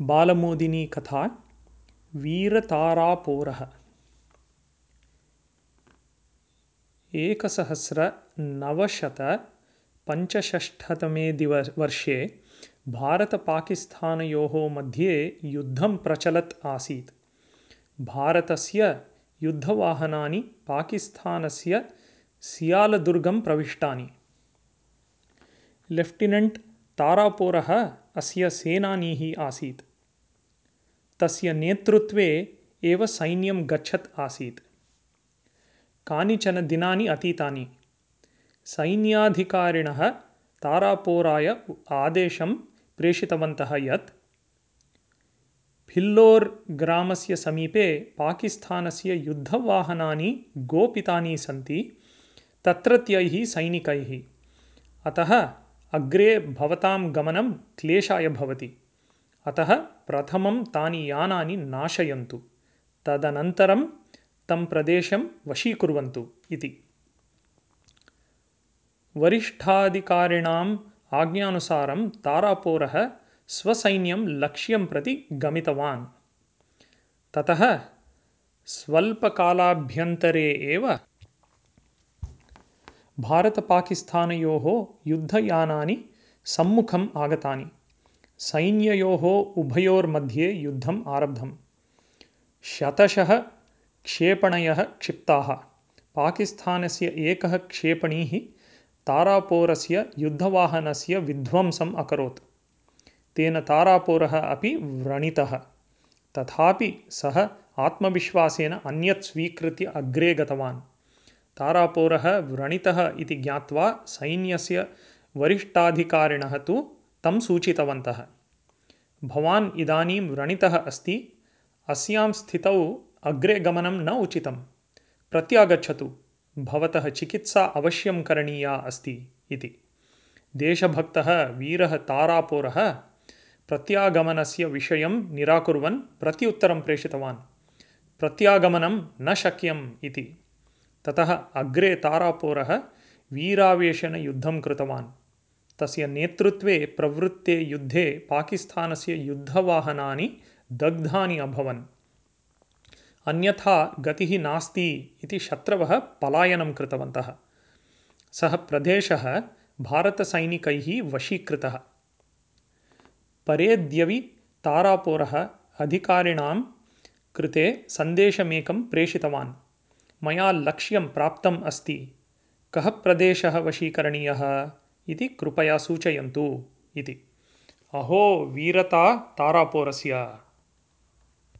बालमोदिनी कथा वीरतारापोरः। एकसहस्रनवशतपञ्चषष्ठतमे दिव, वर्षे भारत भारतपाकिस्थानयोः मध्ये युद्धं प्रचलत् आसीत्। भारतस्य युद्धवाहनानि पाकिस्थानस्य सियालदुर्गं प्रविष्टानि। लेफ्टिनेण्ट् तारापोरः अस्य सेनानीः आसीत्। तस्य नेतृत्वे एव सैन्यं गच्छत् आसीत्। कानिचन दिनानि अतीतानि। सैन्याधिकारिणः तारापोराय आदेशं प्रेषितवन्तः यत् फिल्लोर् ग्रामस्य समीपे पाकिस्थानस्य युद्धवाहनानि गोपितानि सन्ति तत्रत्यैः सैनिकैः। अतः अग्रे भवतां गमनं क्लेशाय भवति अतः प्रथमं तानि यानानि नाशयन्तु तदनन्तरं तं प्रदेशं वशीकुर्वन्तु इति। वरिष्ठाधिकारिणाम् आज्ञानुसारं तारापोरः स्वसैन्यं लक्ष्यं प्रति गमितवान्। ततः स्वल्पकालाभ्यन्तरे एव भारतपाकिस्थानयोः युद्धयानानि सम्मुखम् आगतानि सैन्ययोः उभयोर्मध्ये युद्धम् आरब्धम्। शतशः क्षेपणयः क्षिप्ताः। पाकिस्थानस्य एकः क्षेपणीः तारापोरस्य युद्धवाहनस्य विध्वंसम् अकरोत्। तेन तारापोरः अपि व्रणितः। तथापि सः आत्मविश्वासेन अन्यत् स्वीकृत्य अग्रे गतवान्। तारापोरः व्रणितः इति ज्ञात्वा सैन्यस्य वरिष्ठाधिकारिणः तु तं सूचितवन्तः। भवान् इदानीं व्रणितः अस्ति अस्यां स्थितौ अग्रे गमनं न उचितं। प्रत्यागच्छतु भवतः चिकित्सा अवश्यं करणीया अस्ति इति। देशभक्तः वीरः तारापोरः प्रत्यागमनस्य विषयं निराकुर्वन् प्रत्युत्तरं प्रेषितवान्। प्रत्यागमनं न शक्यम् इति। ततः अग्रे तारापोरः वीरावेशेन युद्धं कृतवान् तस्य नेतृत्वे प्रवृत्ते युद्धे पाकिस्थानस्य युद्धवाहनानि दग्धानि अभवन्। अन्यथा गतिः नास्ति इति शत्रवः पलायनं कृतवन्तः। सः प्रदेशः भारतसैनिकैः वशीकृतः। परेद्यवि तारापोरः अधिकारिणां कृते सन्देशमेकं प्रेषितवान्। मया लक्ष्यं प्राप्तम् अस्ति। कः प्रदेशः वशीकरणीयः इति कृपया सूचयन्तु इति। अहो वीरता तारापोरस्य